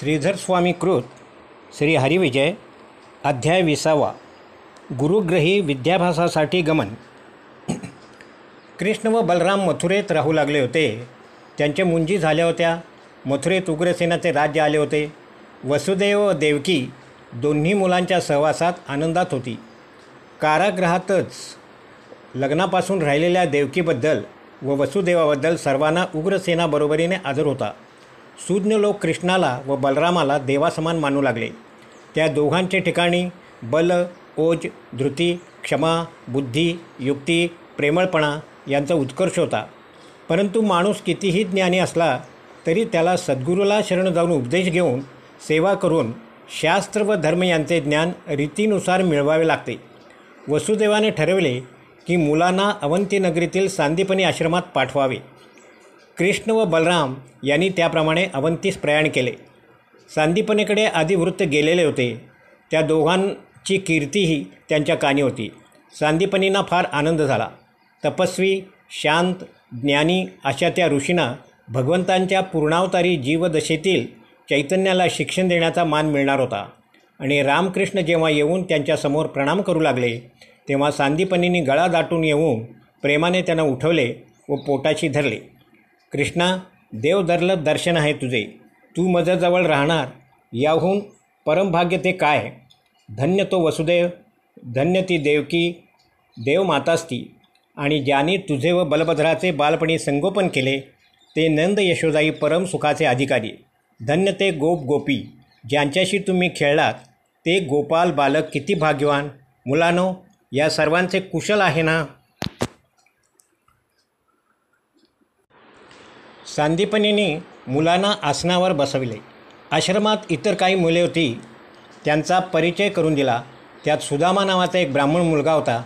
श्रीधर स्वामी कृत श्री हरिविजय अध्याय विसावा गुरुग्रही विद्याभ्यासासाठी गमन. कृष्ण व बलराम मथुरेत राहू लागले होते. त्यांच्या मुंजी झाल्या होत्या. मथुरेत उग्रसेनाचे राज्य आले होते. वसुदेव व देवकी दोन्ही मुलांच्या सहवासात आनंदात होती. कारागृहातच लग्नापासून राहिलेल्या देवकीबद्दल व वसुदेवाबद्दल सर्वांना उग्रसेनाबरोबरीने आदर होता. सुज्ञ लोक कृष्णाला व बलरामाला देवासमान मानू लागले. त्या दोघांचे ठिकाणी बल ओज धृती क्षमा बुद्धी युक्ती प्रेमळपणा यांचा उत्कर्ष होता. परंतु माणूस कितीही ज्ञानी असला तरी त्याला सद्गुरूला शरण जाऊन उपदेश घेऊन सेवा करून शास्त्र व धर्म यांचे ज्ञान रीतीनुसार मिळवावे लागते. वसुदेवाने ठरवले की मुलांना अवंती नगरीतील सांदीपनी आश्रमात पाठवावे. कृष्ण व बलराम यांनी त्याप्रमाणे अवंतीस प्रयाण केले. सांदीपनेकडे आधी वृत्त गेलेले होते. त्या दोघांची कीर्तीही त्यांच्या कानी होती. सांदीपनींना फार आनंद झाला. तपस्वी शांत ज्ञानी अशा त्या ऋषींना भगवंतांच्या पूर्णावतारी जीवदशेतील चैतन्याला शिक्षण देण्याचा मान मिळणार होता. आणि रामकृष्ण जेव्हा येऊन त्यांच्यासमोर प्रणाम करू लागले तेव्हा सांदीपनींनी गळा दाटून येऊन प्रेमाने त्यांना उठवले व पोटाशी धरले. कृष्णा देवदर्लभ दर्शन आहे तुझे. तू मजजवळ राहणार. याहून परमभाग्य ते काय? धन्य तो वसुदेव धन्य ती देवकी देवमाताच ती आणि ज्याने तुझे व बलभद्राचे बालपणी संगोपन केले ते नंद यशोदाई परम सुखाचे अधिकारी. धन्य ते गोप गोपी. ज्यांच्याशी तुम्ही खेळलात ते गोपाल बालक किती भाग्यवान. मुलानो या सर्वांचे कुशल आहे ना? सांदीपनीने मुलांना आसनावर बसविले. आश्रमात इतर काही मुले होती त्यांचा परिचय करून दिला. त्यात सुदामा नावाचा एक ब्राह्मण मुलगा होता.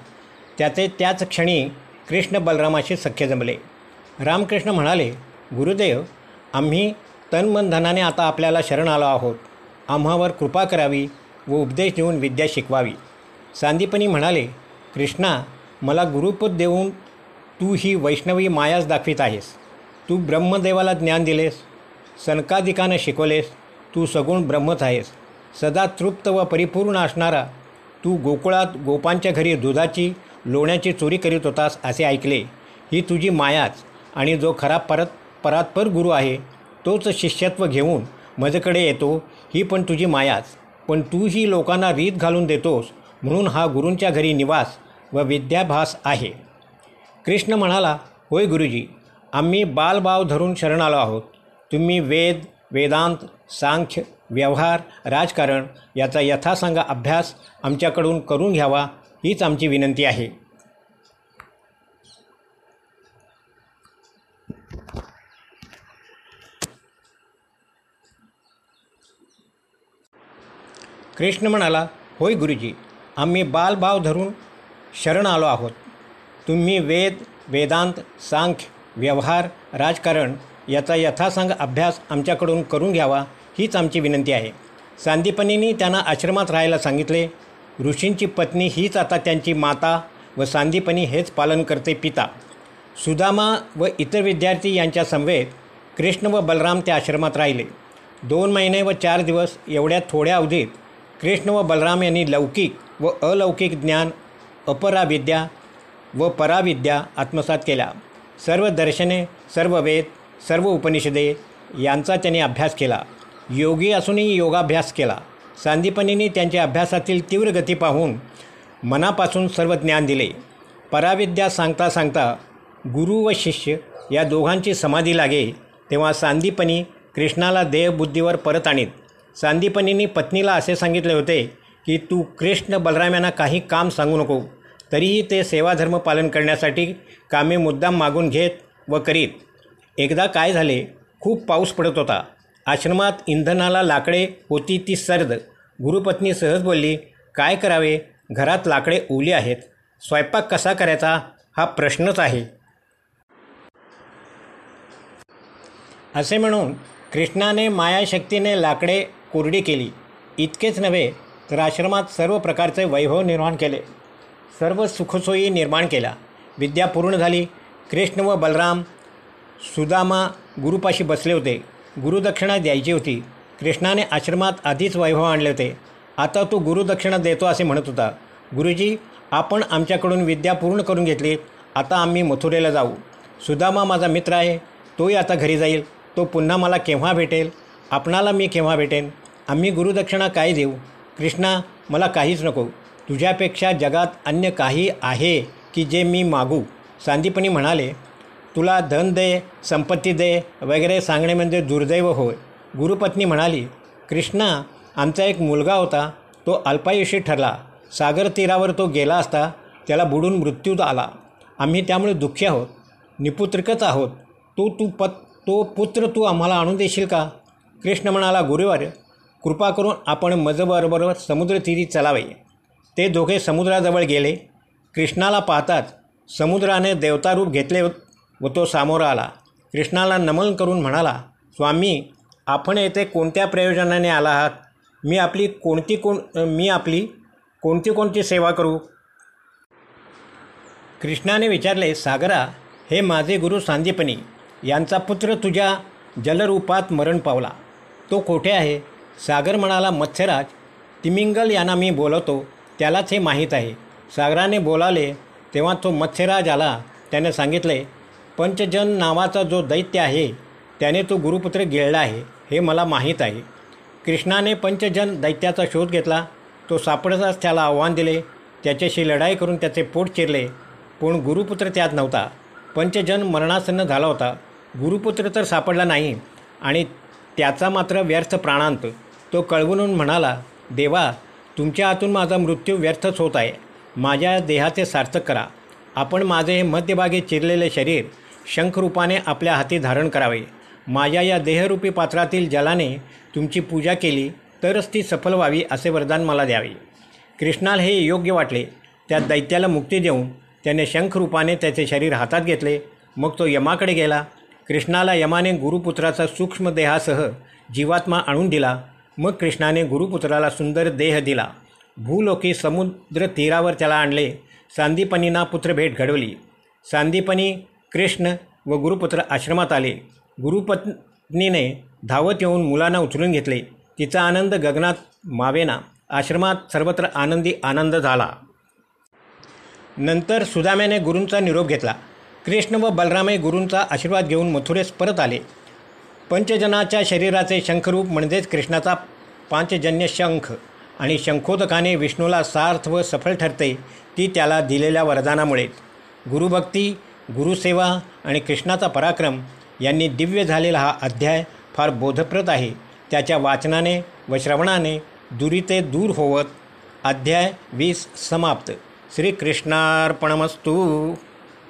त्याचे त्याच क्षणी कृष्ण बलरामाशी सख्य जमले. रामकृष्ण म्हणाले गुरुदेव आम्ही तनमनधनाने आता आपल्याला शरण आलो आहोत. आम्हावर कृपा करावी व उपदेश देऊन विद्या शिकवावी. सांदीपनी म्हणाले कृष्णा मला गुरुपद देऊन तू ही वैष्णवी मायाच दाखवित आहेस. तू ब्रह्मदेवाला ज्ञान दिलेस सनकादिकानं शिकवलेस तू सगुण ब्रह्मच आहेस. सदा तृप्त व परिपूर्ण असणारा तू गोकुळात गोपांच्या घरी दुधाची लोण्याची चोरी करीत होतास असे ऐकले. ही तुझी मायाच आणि जो खरा परत परात्पर गुरु आहे तोच शिष्यत्व घेऊन माझ्याकडे येतो ही पण तुझी मायाच. पण तू ही लोकांना रीत घालून देतोस म्हणून हा गुरूंच्या घरी निवास व विद्याभास आहे. कृष्ण म्हणाला होय गुरुजी आम्ही बालभाव धरून शरण आलो आहोत. तुम्ही वेद वेदांत सांख्य व्यवहार राजकारण याचा यथासांग अभ्यास आमच्याकडून करून घ्यावा हीच आमची विनंती आहे. कृष्ण म्हणाला होय गुरुजी आम्ही बालभाव धरून शरण आलो आहोत. तुम्ही वेद वेदांत सांख्य व्यवहार राजकारण याचा यथासांग अभ्यास आमच्याकडून करून घ्यावा हीच आमची विनंती आहे. सांदीपनींनी त्यांना आश्रमात राहायला सांगितले. ऋषींची पत्नी हीच आता त्यांची माता व सांदीपनी हेच पालन करते पिता. सुदामा व इतर विद्यार्थी यांच्या समवेत कृष्ण व बलराम त्या आश्रमात राहिले. दोन महिने व चार दिवस एवढ्या थोड्या अवधीत कृष्ण व बलराम यांनी लौकिक व अलौकिक ज्ञान अपराविद्या व पराविद्या आत्मसात केल्या. सर्व दर्शने सर्व वेद सर्व उपनिषदे यांचा त्यांनी अभ्यास केला. योगी असूनही योगाभ्यास केला. सांदीपनीने त्यांच्या अभ्यासातील तीव्र गती पाहून मनापासून सर्व ज्ञान दिले. पराविद्या सांगता सांगता गुरु व शिष्य या दोघांची समाधी लागे तेव्हा सांदीपनी कृष्णाला देहबुद्धीवर परत आणीत. सांदीपनीने पत्नीला असे सांगितले होते की तू कृष्ण बलराम यांना काही काम सांगू नको. तरीही ते सेवाधर्म पालन करण्यासाठी कामे मुद्दाम मागून घेत व करीत. एकदा काय झाले खूप पाऊस पडत होता. आश्रमात इंधनाला लाकडे होती ती सर्द. गुरुपत्नी सहज बोलली काय करावे? घरात लाकडे ओली आहेत. स्वयंपाक कसा करायचा? हा प्रश्नच आहे. असे म्हणून कृष्णाने मायाशक्तीने लाकडे कोरडी केली. इतकेच नव्हे तर आश्रमात सर्व प्रकारचे वैभव निर्माण केले. सर्व सुखसोयी निर्माण केल्या. विद्या पूर्ण झाली. कृष्ण व बलराम सुदामा गुरुपाशी बसले होते. गुरुदक्षिणा द्यायची होती. कृष्णाने आश्रमात आधीच वैभव आणले होते. आता तू गुरुदक्षिणा देतो असे म्हणत होता. गुरुजी आपण आमच्याकडून विद्या पूर्ण करून घेतली. आता आम्ही मथुरेला जाऊ. सुदामा माझा मित्र आहे. तोही आता घरी जाईल. तो पुन्हा मला केव्हा भेटेल? आपणाला मी केव्हा भेटेन? आम्ही गुरुदक्षिणा काय देऊ? कृष्णा मला काहीच नको. तुझ्यापेक्षा जगात अन्य काही आहे की जे मी मागू? सांदीपणी म्हणाले तुला धन दे संपत्ती दे वगैरे सांगणे म्हणजे दुर्दैव होय. गुरुपत्नी म्हणाली कृष्णा आमचा एक मुलगा होता तो अल्पायुषी ठरला. सागर तीरावर तो गेला असता त्याला बुडून मृत्यू आला. आम्ही त्यामुळे दुःखी आहोत. निपुत्रिकच आहोत. तो तू पत तो पुत्र तू आम्हाला आणून देशील का? कृष्ण म्हणाला गुरुवार कृपा करून आपण मजबरोबर समुद्रतीरी चलावे. ते दोघे समुद्राजवळ गेले. कृष्णाला पाहताच समुद्राने देवतारूप घेतले व तो सामोरा आला. कृष्णाला नमन करून म्हणाला स्वामी आपण येथे कोणत्या प्रयोजनाने आला आहात? मी आपली कोणती कोण मी आपली कोणती कोणती सेवा करू? कृष्णाने विचारले सागरा हे माझे गुरु सांदीपनी यांचा पुत्र तुझ्या जलरूपात मरण पावला. तो कोठे आहे? सागर म्हणाला मत्स्यराज तिमिंगल यांना मी बोलवतो. त्यालाच हे माहीत आहे. सागराने बोलावले तेव्हा तो मत्स्यराज आला. त्याने सांगितले पंचजन नावाचा जो दैत्य आहे त्याने तो गुरुपुत्र गिळला आहे हे मला माहीत आहे. कृष्णाने पंचजन दैत्याचा शोध घेतला. तो सापडताच त्याला आव्हान दिले. त्याच्याशी लढाई करून त्याचे पोट चिरले. पण गुरुपुत्र त्यात नव्हता. पंचजन मरणासन्न झाला होता. गुरुपुत्र तर सापडला नाही. आणि त्याचा मात्र व्यर्थ प्राणांत. तो कळवून म्हणाला देवा तुमच्या हातून माझा मृत्यू व्यर्थच होत आहे. माझ्या देहाचे सार्थक करा. आपण माझे हे मध्यभागी चिरलेले शरीर शंखरूपाने आपल्या हाती धारण करावे. माझ्या या देहरूपी पात्रातील जलाने तुमची पूजा केली तरच ती सफल व्हावी असे वरदान मला द्यावे. कृष्णाला हे योग्य वाटले. त्या दैत्याला मुक्ती देऊन त्याने शंखरूपाने त्याचे शरीर हातात घेतले. मग तो यमाकडे गेला. कृष्णाला यमाने गुरुपुत्राचा सूक्ष्म देहासह जीवात्मा आणून दिला. मग कृष्णाने गुरुपुत्राला सुंदर देह दिला. भूलोकी समुद्र तीरावर त्याला आणले. सांदीपनींना पुत्रभेट घडवली. सांदीपनी कृष्ण व गुरुपुत्र आश्रमात आले. गुरुपत्नीने धावत येऊन मुलांना उचलून घेतले. तिचा आनंद गगनात मावेना. आश्रमात सर्वत्र आनंदी आनंद झाला. नंतर सुदाम्याने गुरूंचा निरोप घेतला. कृष्ण व बलरामही गुरूंचा आशीर्वाद घेऊन मथुरेस परत आले. पंचजनाच्या शरीराचे शंखरूप म्हणजेच कृष्णाचा पांचजन्य शंख आणि शंखोदकाने विष्णूला सार्थ व सफल ठरते ती त्याला दिलेल्या वरदानामुळे. गुरुभक्ती गुरुसेवा आणि कृष्णाचा पराक्रम यांनी दिव्य झालेला हा अध्याय फार बोधप्रद आहे. त्याच्या वाचनाने व श्रवणाने दुरीते दूर होवत अध्याय वीस समाप्त. श्रीकृष्णार्पणमस्तू.